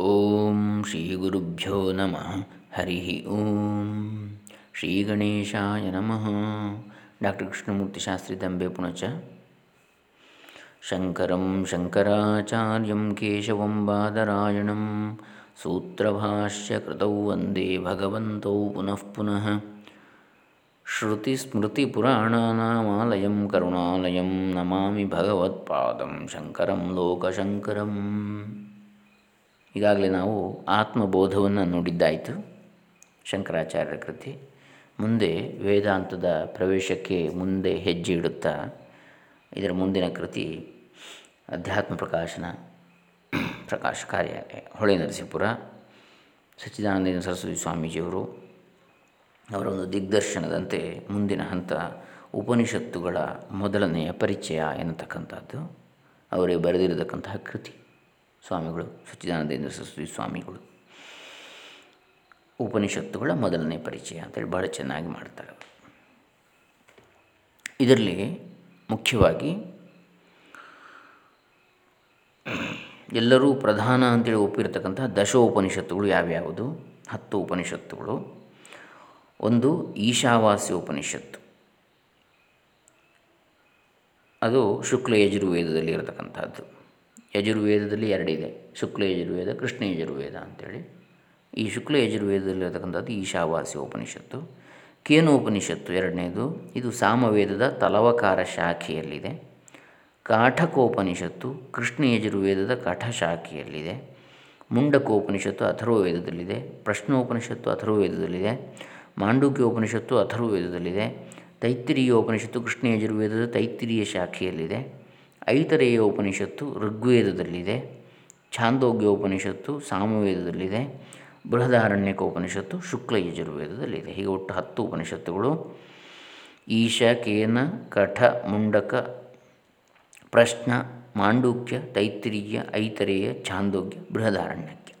ಓಂ ಶ್ರೀ ಗುರುಭ್ಯೋ ನಮಃ. ಹರಿ ಓಂ. ಶ್ರೀ ಗಣೇಶಾಯ ನಮಃ. ಡಾಕ್ಟರ್ ಕೃಷ್ಣಮೂರ್ತಿ ಶಾಸ್ತ್ರಿ ದಂಬೆ ಪುಣಚ. ಶಂಕರಂ ಶಂಕರಾಚಾರ್ಯಂ ಕೇಶವಂ ಬಾದರಾಯಣಂ. ಸೂತ್ರಭಾಷ್ಯಕೃತೌ ವಂದೇ ಭಗವಂತೌ ಪುನಃ ಪುನಃ. ಶ್ರುತಿಸ್ಮೃತಿಪುರಾಣಾನಾಮಾಲಯಂ ಕರುಣಾಲಯಂ ನಮಾಮಿ ಭಗವತ್ಪಾದಂ ಶಂಕರಂ ಲೋಕಶಂಕರಂ. ಈಗಾಗಲೇ ನಾವು ಆತ್ಮಬೋಧವನ್ನು ನೋಡಿದ್ದಾಯಿತು ಶಂಕರಾಚಾರ್ಯರ ಕೃತಿ. ಮುಂದೆ ವೇದಾಂತದ ಪ್ರವೇಶಕ್ಕೆ ಮುಂದೆ ಹೆಜ್ಜೆ ಇಡುತ್ತಾ ಇದರ ಮುಂದಿನ ಕೃತಿ ಅಧ್ಯಾತ್ಮ ಪ್ರಕಾಶನ ಪ್ರಕಾಶ ಕಾರ್ಯ, ಹೊಳೆ ನರಸೀಪುರ. ಸಚ್ಚಿದಾನಂದ ಸರಸ್ವತಿ ಸ್ವಾಮೀಜಿಯವರು ಅವರ ಒಂದು ದಿಗ್ದರ್ಶನದಂತೆ ಮುಂದಿನ ಹಂತ ಉಪನಿಷತ್ತುಗಳ ಮೊದಲನೆಯ ಪರಿಚಯ ಎನ್ನತಕ್ಕಂಥದ್ದು. ಅವರೇ ಬರೆದಿರತಕ್ಕಂತಹ ಕೃತಿ. ಸ್ವಾಮಿಗಳು ಸಚ್ಚಿದಾನಂದೇಂದ್ರ ಸರಸ್ವತಿ ಸ್ವಾಮಿಗಳು. ಉಪನಿಷತ್ತುಗಳ ಮೊದಲನೇ ಪರಿಚಯ ಅಂತೇಳಿ ಭಾಳ ಚೆನ್ನಾಗಿ ಮಾಡ್ತಾರೆ ಇದರಲ್ಲಿ ಮುಖ್ಯವಾಗಿ ಎಲ್ಲರೂ ಪ್ರಧಾನ ಅಂತೇಳಿ ಒಪ್ಪಿರತಕ್ಕಂತಹ ದಶ ಉಪನಿಷತ್ತುಗಳು ಯಾವ್ಯಾವುದು? ಹತ್ತು ಉಪನಿಷತ್ತುಗಳು. ಒಂದು ಈಶಾವಾಸ್ಯ ಉಪನಿಷತ್ತು. ಅದು ಶುಕ್ಲ ಯಜುರ್ವೇದದಲ್ಲಿ ಇರತಕ್ಕಂಥದ್ದು ಯಜುರ್ವೇದದಲ್ಲಿ ಎರಡಿದೆ, ಶುಕ್ಲ ಯಜುರ್ವೇದ, ಕೃಷ್ಣ ಯಜುರ್ವೇದ ಅಂಥೇಳಿ ಈ ಶುಕ್ಲ ಯಜುರ್ವೇದದಲ್ಲಿರತಕ್ಕಂಥದ್ದು ಈಶಾವಾಸ್ಯ ಉಪನಿಷತ್ತು. ಕೇನೋಪನಿಷತ್ತು ಎರಡನೇದು, ಇದು ಸಾಮವೇದದ ತಲವಕಾರ ಶಾಖೆಯಲ್ಲಿದೆ. ಕಾಠಕೋಪನಿಷತ್ತು ಕೃಷ್ಣ ಯಜುರ್ವೇದದ ಕಠ ಶಾಖೆಯಲ್ಲಿದೆ. ಮುಂಡಕೋಪನಿಷತ್ತು ಅಥರ್ವವೇದದಲ್ಲಿದೆ, ಪ್ರಶ್ನೋಪನಿಷತ್ತು ಅಥರ್ವವೇದದಲ್ಲಿದೆ, ಮಾಂಡುಕ್ಯೋಪನಿಷತ್ತು ಅಥರ್ವವೇದದಲ್ಲಿದೆ, ತೈತ್ತಿರೀಯೋಪನಿಷತ್ತು ಕೃಷ್ಣ ಯಜುರ್ವೇದದ ತೈತ್ತಿರೀಯ ಶಾಖೆಯಲ್ಲಿದೆ. ಐತರೇಯ ಉಪನಿಷತ್ತು ಋಗ್ವೇದದಲ್ಲಿದೆ, ಛಾಂದೋಗ್ಯ ಉಪನಿಷತ್ತು ಸಾಮವೇದದಲ್ಲಿದೆ, ಬೃಹದಾರಣ್ಯಕ ಉಪನಿಷತ್ತು ಶುಕ್ಲ ಯಜುರ್ವೇದದಲ್ಲಿದೆ ಹೀಗೆ ಒಟ್ಟು ಹತ್ತು ಉಪನಿಷತ್ತುಗಳು. ಈಶ, ಕೇನ, ಕಠ, ಮುಂಡಕ, ಪ್ರಶ್ನ, ಮಾಂಡೂಕ್ಯ ತೈತ್ರಿಯ ಐತರೇಯ, ಛಾಂದೋಗ್ಯ ಬೃಹದಾರಣ್ಯಕ್ಕೆ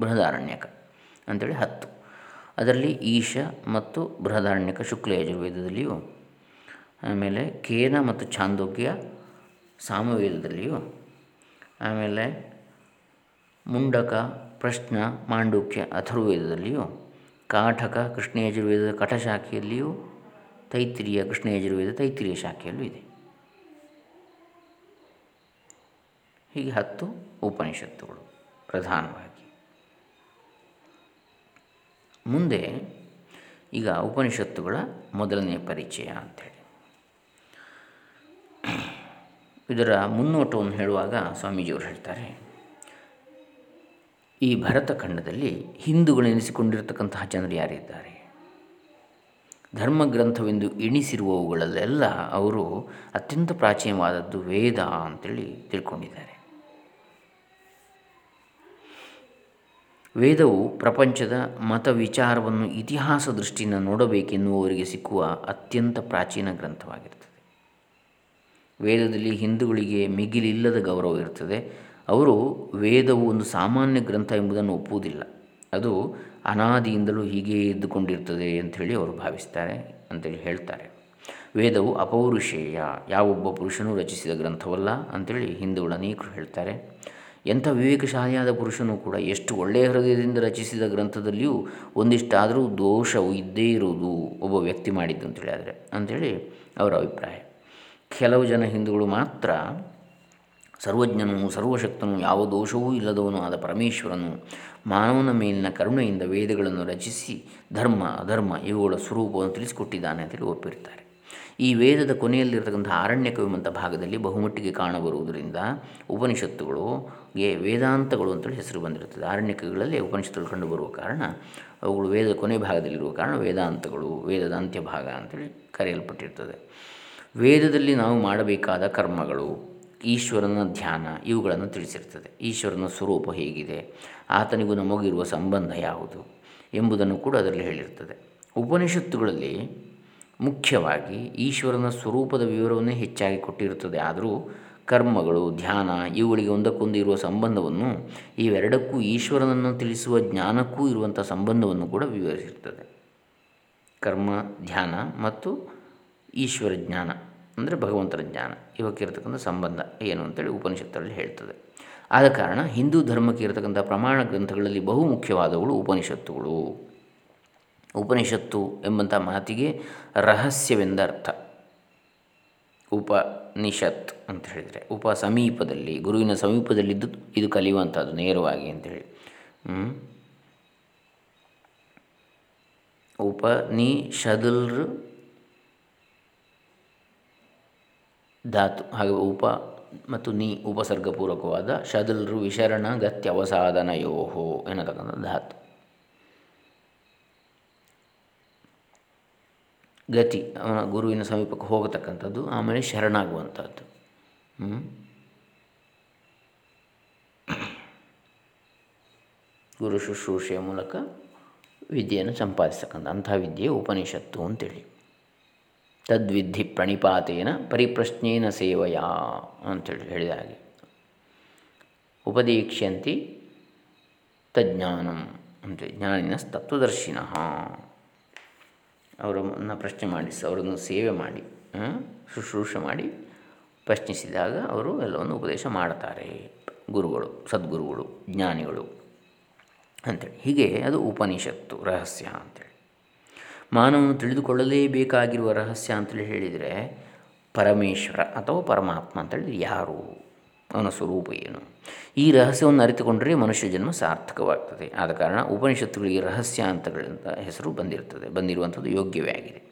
ಬೃಹದಾರಣ್ಯಕ ಅಂಥೇಳಿ ಹತ್ತು. ಅದರಲ್ಲಿ ಈಶ ಮತ್ತು ಬೃಹದಾರಣ್ಯಕ ಶುಕ್ಲ ಯಜುರ್ವೇದದಲ್ಲಿಯೂ ಆಮೇಲೆ ಕೇನ ಮತ್ತು ಛಾಂದೋಗ್ಯ ಸಾಮವೇದದಲ್ಲಿಯೂ. ಆಮೇಲೆ ಮುಂಡಕ, ಪ್ರಶ್ನ, ಮಾಂಡುಕ್ಯ ಅಥರ್ವೇದದಲ್ಲಿಯೂ ಕಾಠಕ ಕೃಷ್ಣ ಯಜುರ್ವೇದದ ಕಠಶಾಖೆಯಲ್ಲಿಯೂ ತೈತ್ರಿಯ, ಕೃಷ್ಣಯಜುರ್ವೇದ, ತೈತ್ರಿಯ ಶಾಖೆಯಲ್ಲೂ ಇದೆ. ಹೀಗೆ ಹತ್ತು ಉಪನಿಷತ್ತುಗಳು ಪ್ರಧಾನವಾಗಿ. ಮುಂದೆ ಈಗ ಉಪನಿಷತ್ತುಗಳ ಮೊದಲನೆಯ ಪರಿಚಯ ಅಂಥೇಳಿ ಇದರ ಮುನ್ನೋಟವನ್ನು ಹೇಳುವಾಗ ಸ್ವಾಮೀಜಿಯವರು ಹೇಳ್ತಾರೆ, ಈ ಭರತಖಂಡದಲ್ಲಿ ಹಿಂದೂಗಳೆನಿಸಿಕೊಂಡಿರತಕ್ಕಂತಹ ಜನರು ಯಾರಿದ್ದಾರೆ ಧರ್ಮಗ್ರಂಥವೆಂದು ಎಣಿಸಿರುವವುಗಳಲ್ಲೆಲ್ಲ ಅವರು ಅತ್ಯಂತ ಪ್ರಾಚೀನವಾದದ್ದು ವೇದ ಅಂತೇಳಿ ತಿಳ್ಕೊಂಡಿದ್ದಾರೆ. ವೇದವು ಪ್ರಪಂಚದ ಮತ ವಿಚಾರವನ್ನು ಇತಿಹಾಸ ದೃಷ್ಟಿಯಿಂದ ನೋಡಬೇಕೆನ್ನುವವರಿಗೆ ಸಿಕ್ಕುವ ಅತ್ಯಂತ ಪ್ರಾಚೀನ ಗ್ರಂಥವಾಗಿರ್ತದೆ ವೇದದಲ್ಲಿ ಹಿಂದೂಗಳಿಗೆ ಮಿಗಿಲಿಲ್ಲದ ಗೌರವ ಇರ್ತದೆ. ಅವರು ವೇದವು ಒಂದು ಸಾಮಾನ್ಯ ಗ್ರಂಥ ಎಂಬುದನ್ನು ಒಪ್ಪುವುದಿಲ್ಲ. ಅದು ಅನಾದಿಯಿಂದಲೂ ಹೀಗೆ ಇದ್ದುಕೊಂಡಿರ್ತದೆ ಅಂಥೇಳಿ ಅವರು ಭಾವಿಸ್ತಾರೆ ಅಂತೇಳಿ ಹೇಳ್ತಾರೆ. ವೇದವು ಅಪೌರುಷೇಯ ಯಾವೊಬ್ಬ ಪುರುಷನೂ ರಚಿಸಿದ ಗ್ರಂಥವಲ್ಲ ಅಂಥೇಳಿ ಹಿಂದೂಗಳು ಅನೇಕರು ಹೇಳ್ತಾರೆ. ಎಂಥ ವಿವೇಕಶಾಲಿಯಾದ ಪುರುಷನೂ ಕೂಡ ಎಷ್ಟು ಒಳ್ಳೆಯ ಹೃದಯದಿಂದ ರಚಿಸಿದ ಗ್ರಂಥದಲ್ಲಿಯೂ ಒಂದಿಷ್ಟಾದರೂ ದೋಷವು ಇದ್ದೇ ಇರುವುದು ಒಬ್ಬ ವ್ಯಕ್ತಿ ಮಾಡಿದ್ದು ಅಂತೇಳಿ ಆದರೆ, ಅಂಥೇಳಿ ಅವರ ಅಭಿಪ್ರಾಯ. ಕೆಲವು ಜನ ಹಿಂದೂಗಳು ಮಾತ್ರ ಸರ್ವಜ್ಞನು ಸರ್ವಶಕ್ತನು ಯಾವ ದೋಷವೂ ಇಲ್ಲದವನು ಆದ ಪರಮೇಶ್ವರನು ಮಾನವನ ಮೇಲಿನ ಕರುಣೆಯಿಂದ ವೇದಗಳನ್ನು ರಚಿಸಿ ಧರ್ಮ, ಅಧರ್ಮ ಇವುಗಳ ಸ್ವರೂಪವನ್ನು ತಿಳಿಸಿಕೊಟ್ಟಿದ್ದಾನೆ ಅಂತೇಳಿ ಒಪ್ಪಿರ್ತಾರೆ. ಈ ವೇದದ ಕೊನೆಯಲ್ಲಿರತಕ್ಕಂಥ ಆರಣ್ಯಕವೆಂಬಂಥ ಭಾಗದಲ್ಲಿ ಬಹುಮಟ್ಟಿಗೆ ಕಾಣಬರುವುದರಿಂದ ಉಪನಿಷತ್ತುಗಳುಗೆ ವೇದಾಂತಗಳು ಅಂತೇಳಿ ಹೆಸರು ಬಂದಿರುತ್ತದೆ. ಆರಣ್ಯಕಗಳಲ್ಲಿ ಉಪನಿಷತ್ತುಗಳು ಕಂಡುಬರುವ ಕಾರಣ ಅವುಗಳು ವೇದದ ಕೊನೆ ಭಾಗದಲ್ಲಿರುವ ಕಾರಣ ವೇದಾಂತಗಳು, ವೇದದ ಅಂತ್ಯ ಭಾಗ ಅಂತೇಳಿ ಕರೆಯಲ್ಪಟ್ಟಿರ್ತದೆ. ವೇದದಲ್ಲಿ ನಾವು ಮಾಡಬೇಕಾದ ಕರ್ಮಗಳು, ಈಶ್ವರನ ಧ್ಯಾನ ಇವುಗಳನ್ನು ತಿಳಿಸಿರ್ತದೆ. ಈಶ್ವರನ ಸ್ವರೂಪ ಹೇಗಿದೆ, ಆತನಿಗೂ ನಮಗಿರುವ ಸಂಬಂಧ ಯಾವುದು ಎಂಬುದನ್ನು ಕೂಡ ಅದರಲ್ಲಿ ಹೇಳಿರ್ತದೆ. ಉಪನಿಷತ್ತುಗಳಲ್ಲಿ ಮುಖ್ಯವಾಗಿ ಈಶ್ವರನ ಸ್ವರೂಪದ ವಿವರವನ್ನೇ ಹೆಚ್ಚಾಗಿ ಕೊಟ್ಟಿರುತ್ತದೆ. ಆದರೂ ಕರ್ಮಗಳು, ಧ್ಯಾನ ಇವುಗಳಿಗೆ ಒಂದಕ್ಕೊಂದು ಇರುವ ಸಂಬಂಧವನ್ನು, ಇವೆರಡಕ್ಕೂ ಈಶ್ವರನನ್ನು ತಿಳಿಸುವ ಜ್ಞಾನಕ್ಕೂ ಇರುವಂಥ ಸಂಬಂಧವನ್ನು ಕೂಡ ವಿವರಿಸಿರ್ತದೆ. ಕರ್ಮ, ಧ್ಯಾನ ಮತ್ತು ಈಶ್ವರ ಜ್ಞಾನ ಅಂದರೆ ಭಗವಂತನ ಜ್ಞಾನ. ಇವಕ್ಕಿರತಕ್ಕಂಥ ಸಂಬಂಧ ಏನು ಅಂತೇಳಿ ಉಪನಿಷತ್ತರಲ್ಲಿ ಹೇಳ್ತದೆ. ಆದ ಕಾರಣ ಹಿಂದೂ ಧರ್ಮಕ್ಕೆ ಇರತಕ್ಕಂಥ ಪ್ರಮಾಣ ಗ್ರಂಥಗಳಲ್ಲಿ ಬಹು ಮುಖ್ಯವಾದವುಗಳು ಉಪನಿಷತ್ತುಗಳು. ಉಪನಿಷತ್ತು ಎಂಬಂಥ ಮಾತಿಗೆ ರಹಸ್ಯವೆಂದರ್ಥ. ಉಪನಿಷತ್ ಅಂತ ಹೇಳಿದರೆ ಉಪ ಸಮೀಪದಲ್ಲಿ ಗುರುವಿನ ಸಮೀಪದಲ್ಲಿದ್ದು ಇದು ಕಲಿಯುವಂಥದ್ದು ನೇರವಾಗಿ ಅಂತೇಳಿ. ಉಪನಿಷದಲ್ರ ಧಾತು ಹಾಗೆ ಉಪ ಮತ್ತು ನಿ ಉಪಸರ್ಗಪೂರ್ವಕವಾದ ಶದಲ್ರು ವಿಶರಣ ಗತ್ಯವಸಾಧನಯೋಹೋ ಎನ್ನತಕ್ಕಂಥ ಧಾತು. ಗತಿ ಅವನ ಗುರುವಿನ ಸಮೀಪಕ್ಕೆ ಹೋಗತಕ್ಕಂಥದ್ದು ಆಮೇಲೆ ಶರಣಾಗುವಂಥದ್ದು. ಗುರು ಶುಶ್ರೂಷೆಯ ಮೂಲಕ ವಿದ್ಯೆಯನ್ನು ಸಂಪಾದಿಸ್ತಕ್ಕಂಥ ಅಂಥ ವಿದ್ಯೆ ಉಪನಿಷತ್ತು ಅಂತೇಳಿ. ತದ್ವಿಧಿ ಪ್ರಣಿಪಾತೇನ ಪರಿಪ್ರಶ್ನೇನ ಸೇವೆಯ ಅಂಥೇಳಿ ಹೇಳಿದ ಹಾಗೆ. ಉಪದೀಕ್ಷ್ಯಂತಿ ತಜ್ಞಾನಂ ಅಂತೇಳಿ ಜ್ಞಾನಿನ ತತ್ವದರ್ಶಿನ. ಅವರನ್ನು ಪ್ರಶ್ನೆ ಮಾಡಿ ಅವರನ್ನು ಸೇವೆ ಮಾಡಿ ಶುಶ್ರೂಷೆ ಮಾಡಿ ಪ್ರಶ್ನಿಸಿದಾಗ ಅವರು ಎಲ್ಲವನ್ನು ಉಪದೇಶ ಮಾಡ್ತಾರೆ. ಗುರುಗಳು, ಸದ್ಗುರುಗಳು, ಜ್ಞಾನಿಗಳು ಅಂಥೇಳಿ ಹೀಗೆ ಅದು ಉಪನಿಷತ್ತು, ರಹಸ್ಯ ಅಂಥೇಳಿ ಮಾನವನು ತಿಳಿದುಕೊಳ್ಳಲೇಬೇಕಾಗಿರುವ ರಹಸ್ಯ ಅಂತೇಳಿ ಹೇಳಿದರೆ ಪರಮೇಶ್ವರ ಅಥವಾ ಪರಮಾತ್ಮ ಅಂತೇಳಿ ಯಾರು? ಅವನ ಸ್ವರೂಪ ಏನು? ಈ ರಹಸ್ಯವನ್ನು ಅರಿತುಕೊಂಡರೆ ಮನುಷ್ಯ ಜನ್ಮ ಸಾರ್ಥಕವಾಗ್ತದೆ. ಆದ ಕಾರಣ ಉಪನಿಷತ್ತುಗಳಿಗೆ ರಹಸ್ಯ ಅಂತಗಳಂತ ಹೆಸರು ಬಂದಿರ್ತದೆ, ಬಂದಿರುವಂಥದ್ದು ಯೋಗ್ಯವೇ ಆಗಿದೆ.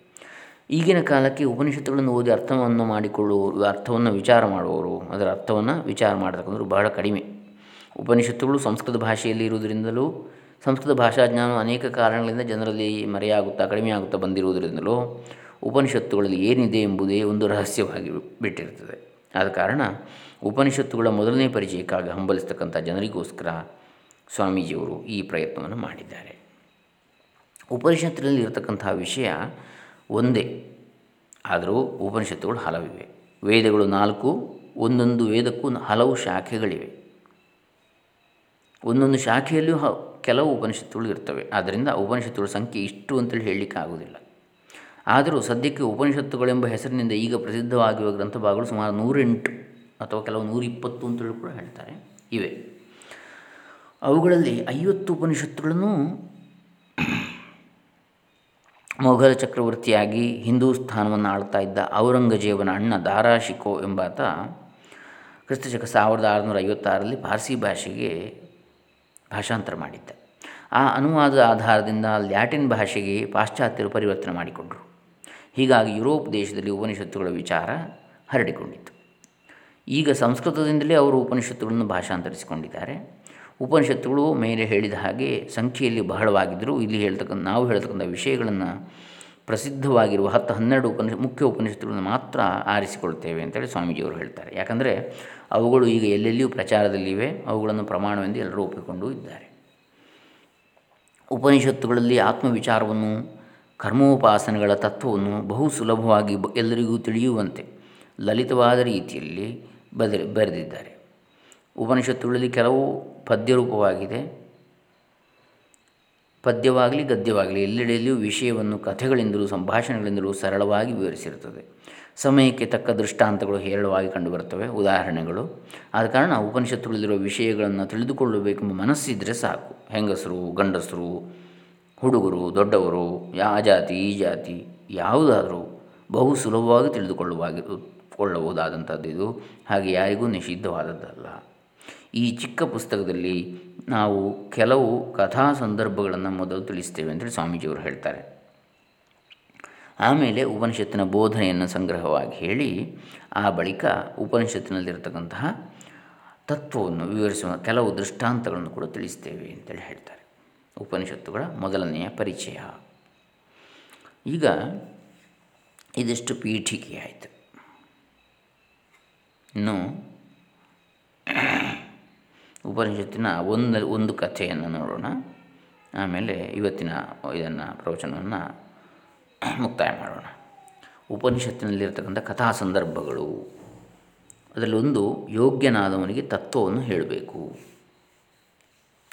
ಈಗಿನ ಕಾಲಕ್ಕೆ ಉಪನಿಷತ್ತುಗಳನ್ನು ಓದಿ ಅರ್ಥವನ್ನು ಮಾಡಿಕೊಳ್ಳುವವರು, ಅರ್ಥವನ್ನು ವಿಚಾರ ಮಾಡುವವರು, ಅದರ ಅರ್ಥವನ್ನು ವಿಚಾರ ಮಾಡತಕ್ಕಂಥವ್ರು ಬಹಳ ಕಡಿಮೆ. ಉಪನಿಷತ್ತುಗಳು ಸಂಸ್ಕೃತ ಭಾಷೆಯಲ್ಲಿ ಇರುವುದರಿಂದಲೂ ಸಂಸ್ಕೃತ ಭಾಷಾ ಜ್ಞಾನ ಅನೇಕ ಕಾರಣಗಳಿಂದ ಜನರಲ್ಲಿ ಮರೆಯಾಗುತ್ತಾ ಕಡಿಮೆಯಾಗುತ್ತಾ ಬಂದಿರುವುದರಿಂದಲೂ ಉಪನಿಷತ್ತುಗಳಲ್ಲಿ ಏನಿದೆ ಎಂಬುದೇ ಒಂದು ರಹಸ್ಯವಾಗಿ ಬಿಟ್ಟಿರುತ್ತದೆ. ಆದ ಕಾರಣ ಉಪನಿಷತ್ತುಗಳ ಮೊದಲನೇ ಪರಿಚಯಕ್ಕಾಗಿ ಹಂಬಲಿಸ್ತಕ್ಕಂಥ ಜನರಿಗೋಸ್ಕರ ಸ್ವಾಮೀಜಿಯವರು ಈ ಪ್ರಯತ್ನವನ್ನು ಮಾಡಿದ್ದಾರೆ. ಉಪನಿಷತ್ತಿನಲ್ಲಿ ಇರತಕ್ಕಂತಹ ವಿಷಯ ಒಂದೇ, ಆದರೂ ಉಪನಿಷತ್ತುಗಳು ಹಲವಿವೆ. ವೇದಗಳು ನಾಲ್ಕು, ಒಂದೊಂದು ವೇದಕ್ಕೂ ಹಲವು ಶಾಖೆಗಳಿವೆ. ಒಂದೊಂದು ಶಾಖೆಯಲ್ಲಿಯೂ ಕೆಲವು ಉಪನಿಷತ್ತುಗಳು ಇರ್ತವೆ. ಆದ್ದರಿಂದ ಉಪನಿಷತ್ತುಗಳ ಸಂಖ್ಯೆ ಇಷ್ಟು ಅಂತೇಳಿ ಹೇಳಲಿಕ್ಕೆ ಆಗೋದಿಲ್ಲ ಆದರೂ ಸದ್ಯಕ್ಕೆ ಉಪನಿಷತ್ತುಗಳೆಂಬ ಹೆಸರಿನಿಂದ ಈಗ ಪ್ರಸಿದ್ಧವಾಗಿರುವ ಗ್ರಂಥಭಾಗಗಳು ಸುಮಾರು ನೂರೆಂಟು ಅಥವಾ ಕೆಲವು ನೂರಿಪ್ಪತ್ತು ಅಂತೇಳಿ ಕೂಡ ಹೇಳ್ತಾರೆ. ಇವೆ. ಅವುಗಳಲ್ಲಿ ಐವತ್ತು ಉಪನಿಷತ್ತುಗಳನ್ನು ಮೊಘಲ ಚಕ್ರವರ್ತಿಯಾಗಿ ಹಿಂದೂಸ್ಥಾನವನ್ನು ಆಳ್ತಾ ಇದ್ದ ಔರಂಗಜೇಬನ ಅಣ್ಣ ದಾರಾಶಿಕೋ ಎಂಬಾತ ಕ್ರಿಸ್ತಶಕ ಸಾವಿರದ ಆರುನೂರ ಐವತ್ತಾರರಲ್ಲಿ ಪಾರ್ಸಿ ಭಾಷೆಗೆ ಭಾಷಾಂತರ ಮಾಡಿದ್ದ. ಆ ಅನುವಾದದ ಆಧಾರದಿಂದ ಲ್ಯಾಟಿನ್ ಭಾಷೆಗೆ ಪಾಶ್ಚಾತ್ಯರು ಪರಿವರ್ತನೆ ಮಾಡಿಕೊಂಡರು. ಹೀಗಾಗಿ ಯುರೋಪ್ ದೇಶದಲ್ಲಿ ಉಪನಿಷತ್ತುಗಳ ವಿಚಾರ ಹರಡಿಕೊಂಡಿತ್ತು. ಈಗ ಸಂಸ್ಕೃತದಿಂದಲೇ ಅವರು ಉಪನಿಷತ್ತುಗಳನ್ನು ಭಾಷಾಂತರಿಸಿಕೊಂಡಿದ್ದಾರೆ. ಉಪನಿಷತ್ತುಗಳು ಮೇಲೆ ಹೇಳಿದ ಹಾಗೆ ಸಂಖ್ಯೆಯಲ್ಲಿ ಬಹಳವಾಗಿದ್ದರೂ ಇಲ್ಲಿ ಹೇಳ್ತಕ್ಕಂಥ ನಾವು ಹೇಳ್ತಕ್ಕಂಥ ವಿಷಯಗಳನ್ನು ಪ್ರಸಿದ್ಧವಾಗಿರುವ ಹತ್ತು ಹನ್ನೆರಡು ಉಪನಿಷ, ಮುಖ್ಯ ಉಪನಿಷತ್ತುಗಳನ್ನು ಮಾತ್ರ ಆರಿಸಿಕೊಳ್ತೇವೆ ಅಂತೇಳಿ ಸ್ವಾಮೀಜಿಯವರು ಹೇಳ್ತಾರೆ. ಯಾಕಂದರೆ ಅವುಗಳು ಈಗ ಎಲ್ಲೆಲ್ಲಿಯೂ ಪ್ರಚಾರದಲ್ಲಿವೆ, ಅವುಗಳನ್ನು ಪ್ರಮಾಣವೆಂದು ಎಲ್ಲರೂ ಒಪ್ಪಿಕೊಂಡು ಇದ್ದಾರೆ. ಉಪನಿಷತ್ತುಗಳಲ್ಲಿ ಆತ್ಮವಿಚಾರವನ್ನು, ಕರ್ಮೋಪಾಸನೆಗಳ ತತ್ವವನ್ನು ಬಹು ಸುಲಭವಾಗಿ ಎಲ್ಲರಿಗೂ ತಿಳಿಯುವಂತೆ ಲಲಿತವಾದ ರೀತಿಯಲ್ಲಿ ಬದರಿ, ಬರೆದಿದ್ದಾರೆ. ಉಪನಿಷತ್ತುಗಳಲ್ಲಿ ಕೆಲವು ಪದ್ಯರೂಪವಾಗಿದೆ. ಪದ್ಯವಾಗಲಿ ಗದ್ಯವಾಗಲಿ ಎಲ್ಲೆಡೆಯಲ್ಲಿಯೂ ವಿಷಯವನ್ನು ಕಥೆಗಳಿಂದಲೂ ಸಂಭಾಷಣೆಗಳಿಂದಲೂ ಸರಳವಾಗಿ ವಿವರಿಸಿರುತ್ತದೆ. ಸಮಯಕ್ಕೆ ತಕ್ಕ ದೃಷ್ಟಾಂತಗಳು ಹೇರಳವಾಗಿ ಕಂಡುಬರುತ್ತವೆ. ಉದಾಹರಣೆಗಳು, ಆದ ಕಾರಣ ಉಪನಿಷತ್ತುಗಳಲ್ಲಿರುವ ವಿಷಯಗಳನ್ನು ತಿಳಿದುಕೊಳ್ಳಬೇಕೆಂಬ ಮನಸ್ಸಿದ್ದರೆ ಸಾಕು. ಹೆಂಗಸರು, ಗಂಡಸರು, ಹುಡುಗರು, ದೊಡ್ಡವರು, ಯಾ ಜಾತಿ, ಈ ಜಾತಿ, ಯಾವುದಾದರೂ ಬಹು ಸುಲಭವಾಗಿ ತಿಳಿದುಕೊಳ್ಳುವಾಗಿ, ಕೊಳ್ಳಬಹುದಾದಂಥದ್ದು ಇದು. ಹಾಗೆ ಯಾರಿಗೂ ನಿಷಿದ್ಧವಾದದ್ದಲ್ಲ. ಈ ಚಿಕ್ಕ ಪುಸ್ತಕದಲ್ಲಿ ನಾವು ಕೆಲವು ಕಥಾ ಸಂದರ್ಭಗಳನ್ನು ಮೊದಲು ತಿಳಿಸ್ತೇವೆ ಅಂತೇಳಿ ಸ್ವಾಮೀಜಿಯವರು ಹೇಳ್ತಾರೆ. ಆಮೇಲೆ ಉಪನಿಷತ್ತಿನ ಬೋಧನೆಯನ್ನು ಸಂಗ್ರಹವಾಗಿ ಹೇಳಿ, ಆ ಬಳಿಕ ಉಪನಿಷತ್ತಿನಲ್ಲಿರತಕ್ಕಂತಹ ತತ್ವವನ್ನು ವಿವರಿಸುವ ಕೆಲವು ದೃಷ್ಟಾಂತಗಳನ್ನು ಕೂಡ ತಿಳಿಸ್ತೇವೆ ಅಂತೇಳಿ ಹೇಳ್ತಾರೆ. ಉಪನಿಷತ್ತುಗಳ ಮೊದಲನೆಯ ಪರಿಚಯ. ಈಗ ಇದಿಷ್ಟು ಪೀಠಿಕೆ ಆಯಿತು ಇನ್ನು ಉಪನಿಷತ್ತಿನ ಒಂದು ಒಂದು ಕಥೆಯನ್ನು ನೋಡೋಣ. ಆಮೇಲೆ ಇವತ್ತಿನ ಇದನ್ನು, ಪ್ರವಚನವನ್ನು ಮುಕ್ತಾಯ ಮಾಡೋಣ. ಉಪನಿಷತ್ತಿನಲ್ಲಿರ್ತಕ್ಕಂಥ ಕಥಾ ಸಂದರ್ಭಗಳು. ಅದರಲ್ಲೊಂದು ಯೋಗ್ಯನಾದವನಿಗೆ ತತ್ವವನ್ನು ಹೇಳಬೇಕು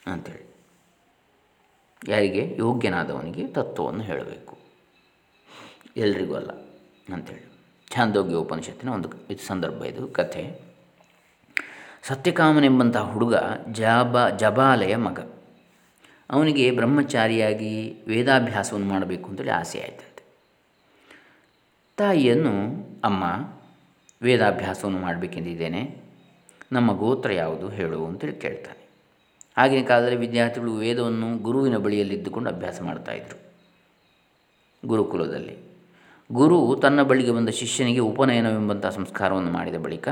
ಅಂಥೇಳಿ ಯಾರಿಗೆ? ಯೋಗ್ಯನಾದವನಿಗೆ ತತ್ವವನ್ನು ಹೇಳಬೇಕು. ಎಲ್ರಿಗೂ ಅಲ್ಲ ಅಂಥೇಳಿ ಛಾಂದೋಗ್ಯ ಉಪನಿಷತ್ತಿನ ಒಂದು ಇದು ಸಂದರ್ಭ ಇದು, ಕಥೆ. ಸತ್ಯಕಾಮನೆಂಬಂತಹ ಹುಡುಗ ಜಾಬ, ಜಬಾಲಯ ಮಗ. ಅವನಿಗೆ ಬ್ರಹ್ಮಚಾರಿಯಾಗಿ ವೇದಾಭ್ಯಾಸವನ್ನು ಮಾಡಬೇಕು ಅಂತೇಳಿ ಆಸೆ ಆಯಿತಂತೆ. ತಾಯಿಯನ್ನು, ಅಮ್ಮ, ವೇದಾಭ್ಯಾಸವನ್ನು ಮಾಡಬೇಕೆಂದಿದ್ದೇನೆ. ನಮ್ಮ ಗೋತ್ರ ಯಾವುದು ಹೇಳು ಅಂತೇಳಿ ಕೇಳ್ತಾನೆ. ಆಗಿನ ಕಾಲದಲ್ಲಿ ವಿದ್ಯಾರ್ಥಿಗಳು ವೇದವನ್ನು ಗುರುವಿನ ಬಳಿಯಲ್ಲಿದ್ದುಕೊಂಡು ಅಭ್ಯಾಸ ಮಾಡ್ತಾಯಿದ್ರು ಗುರುಕುಲದಲ್ಲಿ. ಗುರು ತನ್ನ ಬಳಿಗೆ ಬಂದ ಶಿಷ್ಯನಿಗೆ ಉಪನಯನವೆಂಬಂಥ ಸಂಸ್ಕಾರವನ್ನು ಮಾಡಿದ ಬಳಿಕ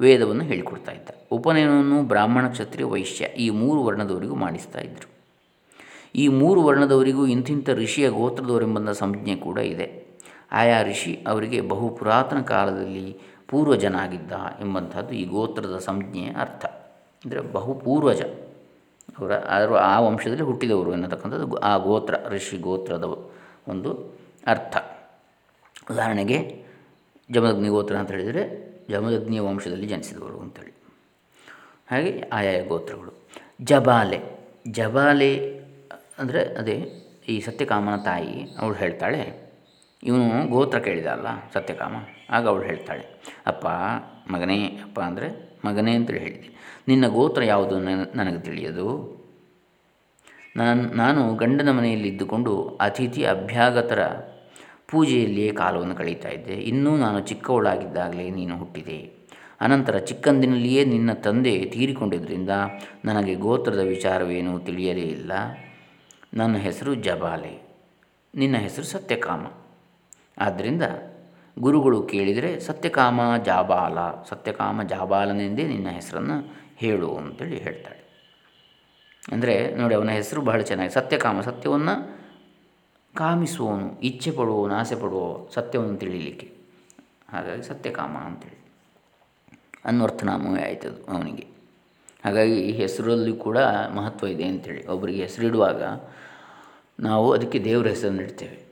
ವೇದವನ್ನು ಹೇಳಿಕೊಡ್ತಾ ಇದ್ದ. ಉಪನಯನವನ್ನು ಬ್ರಾಹ್ಮಣ ಕ್ಷತ್ರಿಯ ವೈಶ್ಯ ಈ ಮೂರು ವರ್ಣದವರಿಗೂ ಮಾಡಿಸ್ತಾ ಇದ್ದರು ಈ ಮೂರು ವರ್ಣದವರಿಗೂ ಇಂತಿಂಥ ಋಷಿಯ ಗೋತ್ರದವರೆಂಬಂಥ ಸಂಜ್ಞೆ ಕೂಡ ಇದೆ. ಆಯಾ ಋಷಿ ಅವರಿಗೆ ಬಹು ಪುರಾತನ ಕಾಲದಲ್ಲಿ ಪೂರ್ವಜನಾಗಿದ್ದ ಎಂಬಂಥದ್ದು ಈ ಗೋತ್ರದ ಸಂಜ್ಞೆಯ ಅರ್ಥ. ಅಂದರೆ ಬಹು ಪೂರ್ವಜ. ಅವರ ಅದರ ಆ ವಂಶದಲ್ಲಿ ಹುಟ್ಟಿದವರು ಎನ್ನತಕ್ಕಂಥದ್ದು ಆ ಗೋತ್ರ, ಋಷಿ ಗೋತ್ರದ ಒಂದು ಅರ್ಥ. ಉದಾಹರಣೆಗೆ ಜಮದಗ್ನಿ ಗೋತ್ರ ಅಂತ ಹೇಳಿದರೆ ಜಮದಗ್ನಿಯ ವಂಶದಲ್ಲಿ ಜನಿಸಿದವರು ಅಂತೇಳಿ. ಹಾಗೆ ಆಯಾಯ ಗೋತ್ರಗಳು. ಜಬಾಲೆ. ಜಬಾಲೆ ಅಂದರೆ ಅದೇ ಈ ಸತ್ಯಕಾಮನ ತಾಯಿ ಅವಳು ಹೇಳ್ತಾಳೆ. ಇವನು ಗೋತ್ರ ಕೇಳಿದ ಅಲ್ಲ ಸತ್ಯಕಾಮ, ಆಗ ಅವಳು ಹೇಳ್ತಾಳೆ, ಅಪ್ಪ, ಮಗನೇ, ಅಪ್ಪ ಅಂದರೆ ಮಗನೇ ಅಂತೇಳಿ ಹೇಳಿದೆ. ನಿನ್ನ ಗೋತ್ರ ಯಾವುದು ನನಗೆ ತಿಳಿಯದು? ನಾನು ನಾನು ಗಂಡನ ಮನೆಯಲ್ಲಿ ಇದ್ದುಕೊಂಡು ಅತಿಥಿ ಅಭ್ಯಾಗತರ ಪೂಜೆಯಲ್ಲಿಯೇ ಕಾಲವನ್ನು ಕಳೀತಾ ಇದ್ದೆ. ಇನ್ನೂ ನಾನು ಚಿಕ್ಕವಳಾಗಿದ್ದಾಗಲೇ ನೀನು ಹುಟ್ಟಿದೆ. ಅನಂತರ ಚಿಕ್ಕಂದಿನಲ್ಲಿಯೇ ನಿನ್ನ ತಂದೆ ತೀರಿಕೊಂಡಿದ್ದರಿಂದ ನನಗೆ ಗೋತ್ರದ ವಿಚಾರವೇನೂ ತಿಳಿಯಲೇ ಇಲ್ಲ. ನನ್ನ ಹೆಸರು ಜಬಾಲೆ. ನಿನ್ನ ಹೆಸರು ಸತ್ಯಕಾಮ. ಆದ್ದರಿಂದ ಗುರುಗಳು ಕೇಳಿದರೆ, ಸತ್ಯಕಾಮ ಜಾಬಾಲ, ಸತ್ಯಕಾಮ ಜಾಬಾಲನೆಂದೇ ನಿನ್ನ ಹೆಸರನ್ನು ಹೇಳು ಅಂತೇಳಿ ಹೇಳ್ತಾಳೆ. ಅಂದರೆ ನೋಡಿ, ಅವನ ಹೆಸರು ಬಹಳ ಚೆನ್ನಾಗಿ, ಸತ್ಯಕಾಮ, ಸತ್ಯವನ್ನು ಕಾಮಿಸುವವನು ಇಚ್ಛೆ ಪಡುವವನು ಆಸೆ ಪಡುವ ಸತ್ಯವನ್ನು ತಿಳಿಯಲಿಕ್ಕೆ ಹಾಗಾಗಿ ಸತ್ಯಕಾಮ ಅಂತೇಳಿ. ಅನ್ವರ್ಥನಾಮವೇ ಆಯ್ತದು ಅವನಿಗೆ. ಹಾಗಾಗಿ ಹೆಸರಲ್ಲಿ ಕೂಡ ಮಹತ್ವ ಇದೆ ಅಂಥೇಳಿ ಒಬ್ಬರಿಗೆ ಹೆಸರಿಡುವಾಗ ನಾವು ಅದಕ್ಕೆ ದೇವರ ಹೆಸರನ್ನು ಇಡ್ತೇವೆ.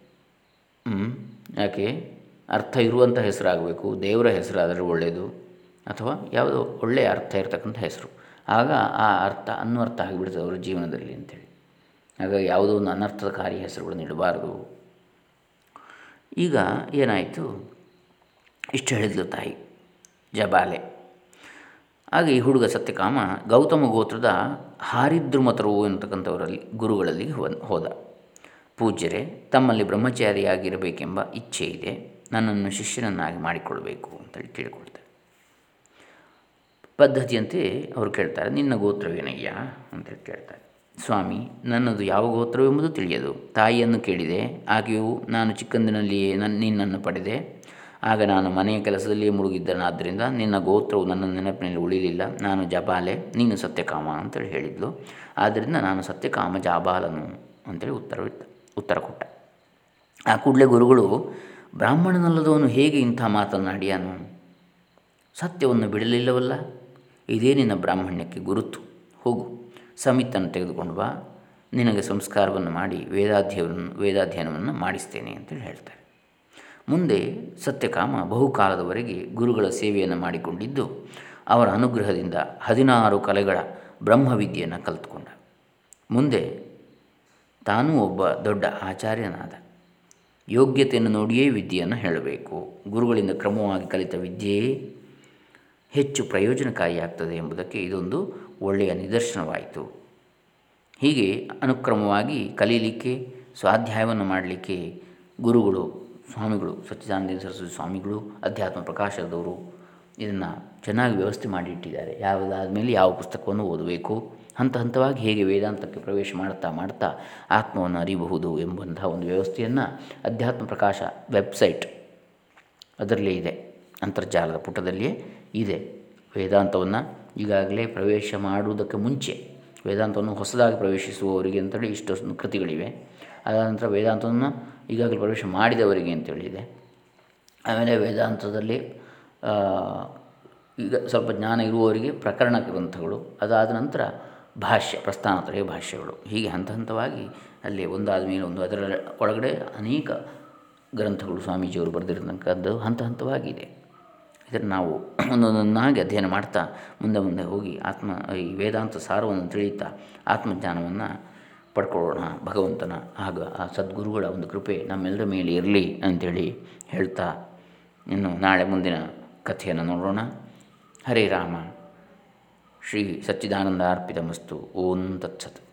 ಯಾಕೆ? ಅರ್ಥ ಇರುವಂಥ ಹೆಸರಾಗಬೇಕು. ದೇವರ ಹೆಸರಾದರೆ ಒಳ್ಳೆಯದು. ಅಥವಾ ಯಾವುದೋ ಒಳ್ಳೆಯ ಅರ್ಥ ಇರತಕ್ಕಂಥ ಹೆಸರು. ಆಗ ಆ ಅರ್ಥ ಅನ್ವರ್ಥ ಆಗಿಬಿಡ್ತದೆ ಅವರ ಜೀವನದಲ್ಲಿ ಅಂಥೇಳಿ ಹಾಗಾಗಿ ಯಾವುದೋ ಒಂದು ಅನರ್ಥಕಾರಿ ಹೆಸರುಗಳನ್ನು ಇಡಬಾರ್ದು ಈಗ ಏನಾಯಿತು? ಇಷ್ಟು ಹೇಳಿದ್ಲು ತಾಯಿ, ಜಬಾಲೆ. ಹಾಗೆ ಈ ಹುಡುಗ ಸತ್ಯಕಾಮ ಗೌತಮ ಗೋತ್ರದ ಹಾರಿದ್ರುಮತರು ಎನ್ನತಕ್ಕಂಥವರಲ್ಲಿ ಗುರುಗಳಲ್ಲಿ ಹೋದ. ಪೂಜ್ಯರೇ, ತಮ್ಮಲ್ಲಿ ಬ್ರಹ್ಮಚಾರಿಯಾಗಿರಬೇಕೆಂಬ ಇಚ್ಛೆ ಇದೆ. ನನ್ನನ್ನು ಶಿಷ್ಯನನ್ನಾಗಿ ಮಾಡಿಕೊಳ್ಬೇಕು ಅಂತೇಳಿ ಕೇಳಿಕೊಳ್ತಾರೆ. ಪದ್ಧತಿಯಂತೆ ಅವರು ಕೇಳ್ತಾರೆ, ನಿನ್ನ ಗೋತ್ರವೇನಯ್ಯ ಅಂತೇಳಿ ಕೇಳ್ತಾರೆ. ಸ್ವಾಮಿ, ನನ್ನದು ಯಾವ ಗೋತ್ರವೆಂಬುದು ತಿಳಿಯದು. ತಾಯಿಯನ್ನು ಕೇಳಿದೆ, ಆಕೆಯು, ನಾನು ಚಿಕ್ಕಂದಿನಲ್ಲಿಯೇ ನನ್ನ ನಿನ್ನನ್ನು ಪಡೆದೆ. ಆಗ ನಾನು ಮನೆಯ ಕೆಲಸದಲ್ಲಿಯೇ ಮುಳುಗಿದ್ದನಾದ್ದರಿಂದ ನಿನ್ನ ಗೋತ್ರವು ನನ್ನ ನೆನಪಿನಲ್ಲಿ ಉಳಿಲಿಲ್ಲ. ನಾನು ಜಬಾಲೆ, ನೀನು ಸತ್ಯಕಾಮ ಅಂತೇಳಿ ಹೇಳಿದ್ಲು. ಆದ್ದರಿಂದ ನಾನು ಸತ್ಯಕಾಮ, ಜಾಬಾಲನು ಅಂತೇಳಿ ಉತ್ತರವಿತ್ತ ಉತ್ತರ ಕೊಟ್ಟ. ಆ ಕೂಡಲೇ ಗುರುಗಳು, ಬ್ರಾಹ್ಮಣನಲ್ಲದವನು ಹೇಗೆ ಇಂಥ ಮಾತನ್ನಾಡಿಯಾನು ಸತ್ಯವನ್ನು ಬಿಡಲಿಲ್ಲವಲ್ಲ? ಇದೇ ನಿನ್ನ ಬ್ರಾಹ್ಮಣ್ಯಕ್ಕೆ ಗುರುತು. ಹೋಗು. ಸಮಿತನ್ನು ತೆಗೆದುಕೊಂಡು ಬಾ. ನಿನಗೆ ಸಂಸ್ಕಾರವನ್ನು ಮಾಡಿ ವೇದಾಧ್ಯವನ್ನು ವೇದಾಧ್ಯಯನವನ್ನು ಮಾಡಿಸ್ತೇನೆ ಅಂತೇಳಿ ಹೇಳ್ತಾರೆ. ಮುಂದೆ ಸತ್ಯಕಾಮ ಬಹುಕಾಲದವರೆಗೆ ಗುರುಗಳ ಸೇವೆಯನ್ನು ಮಾಡಿಕೊಂಡಿದ್ದು ಅವರ ಅನುಗ್ರಹದಿಂದ ಹದಿನಾರು ಕಲೆಗಳ ಬ್ರಹ್ಮವಿದ್ಯೆಯನ್ನು ಕಲಿತುಕೊಂಡ. ಮುಂದೆ ತಾನೂ ಒಬ್ಬ ದೊಡ್ಡ ಆಚಾರ್ಯನಾದ. ಯೋಗ್ಯತೆಯನ್ನು ನೋಡಿಯೇ ವಿದ್ಯೆಯನ್ನು ಹೇಳಬೇಕು. ಗುರುಗಳಿಂದ ಕ್ರಮವಾಗಿ ಕಲಿತ ವಿದ್ಯೆಯೇ ಹೆಚ್ಚು ಪ್ರಯೋಜನಕಾರಿಯಾಗ್ತದೆ ಎಂಬುದಕ್ಕೆ ಇದೊಂದು ಒಳ್ಳೆಯ ನಿದರ್ಶನವಾಯಿತು. ಹೀಗೆ ಅನುಕ್ರಮವಾಗಿ ಕಲೀಲಿಕ್ಕೆ, ಸ್ವಾಧ್ಯಾಯವನ್ನು ಮಾಡಲಿಕ್ಕೆ ಗುರುಗಳು, ಸ್ವಾಮಿಗಳು, ಸಚ್ಚಿದಾನಂದ ಸರಸ್ವತಿ ಸ್ವಾಮಿಗಳು, ಅಧ್ಯಾತ್ಮ ಪ್ರಕಾಶದವರು ಇದನ್ನು ಚೆನ್ನಾಗಿ ವ್ಯವಸ್ಥೆ ಮಾಡಿಟ್ಟಿದ್ದಾರೆ. ಯಾವುದಾದ ಮೇಲೆ ಯಾವ ಪುಸ್ತಕವನ್ನು ಓದಬೇಕು, ಹಂತ ಹಂತವಾಗಿ ಹೇಗೆ ವೇದಾಂತಕ್ಕೆ ಪ್ರವೇಶ ಮಾಡ್ತಾ ಮಾಡ್ತಾ ಆತ್ಮವನ್ನು ಅರಿಬಹುದು ಎಂಬಂತಹ ಒಂದು ವ್ಯವಸ್ಥೆಯನ್ನು ಅಧ್ಯಾತ್ಮ ಪ್ರಕಾಶ ವೆಬ್ಸೈಟ್ ಅದರಲ್ಲೇ ಇದೆ. ಅಂತರ್ಜಾಲದ ಪುಟದಲ್ಲಿಯೇ ಇದೆ. ವೇದಾಂತವನ್ನು ಈಗಾಗಲೇ ಪ್ರವೇಶ ಮಾಡುವುದಕ್ಕೆ ಮುಂಚೆ ವೇದಾಂತವನ್ನು ಹೊಸದಾಗಿ ಪ್ರವೇಶಿಸುವವರಿಗೆ ಅಂತೇಳಿ ಇಷ್ಟೊಂದು ಕೃತಿಗಳಿವೆ. ಅದಾದ ನಂತರ ವೇದಾಂತವನ್ನು ಈಗಾಗಲೇ ಪ್ರವೇಶ ಮಾಡಿದವರಿಗೆ ಅಂತೇಳಿದೆ. ಆಮೇಲೆ ವೇದಾಂತದಲ್ಲಿ ಈಗ ಸ್ವಲ್ಪ ಜ್ಞಾನ ಇರುವವರಿಗೆ ಪ್ರಕರಣ ಗ್ರಂಥಗಳು, ಅದಾದ ನಂತರ ಭಾಷ್ಯ, ಪ್ರಸ್ಥಾನತ್ರಯ ಭಾಷ್ಯಗಳು. ಹೀಗೆ ಹಂತ ಹಂತವಾಗಿ ಅಲ್ಲಿ ಒಂದಾದ ಮೇಲೆ ಒಂದು, ಅದರ ಒಳಗಡೆ ಅನೇಕ ಗ್ರಂಥಗಳು ಸ್ವಾಮೀಜಿಯವರು ಬರೆದಿರತಕ್ಕಂಥದ್ದು ಹಂತ ಹಂತವಾಗಿದೆ ಇದನ್ನು ನಾವು ಒಂದೊಂದನ್ನಾಗಿ ಅಧ್ಯಯನ ಮಾಡ್ತಾ ಮುಂದೆ ಮುಂದೆ ಹೋಗಿ ಆತ್ಮ, ಈ ವೇದಾಂತ ಸಾರವನ್ನು ತಿಳಿಯುತ್ತಾ ಆತ್ಮಜ್ಞಾನವನ್ನು ಪಡ್ಕೊಳ್ಳೋಣ. ಭಗವಂತನ ಆಗ ಆ ಸದ್ಗುರುಗಳ ಒಂದು ಕೃಪೆ ನಮ್ಮೆಲ್ಲರ ಮೇಲೆ ಇರಲಿ ಅಂಥೇಳಿ ಹೇಳ್ತಾ ಇನ್ನು ನಾಳೆ ಮುಂದಿನ ಕಥೆಯನ್ನು ನೋಡೋಣ. ಹರೇ ರಾಮ. ಶ್ರೀ ಸಚ್ಚಿದಾನಂದ ಅರ್ಪಿತ ಮಸ್ತು ಓಂ ತತ್ಸತ್.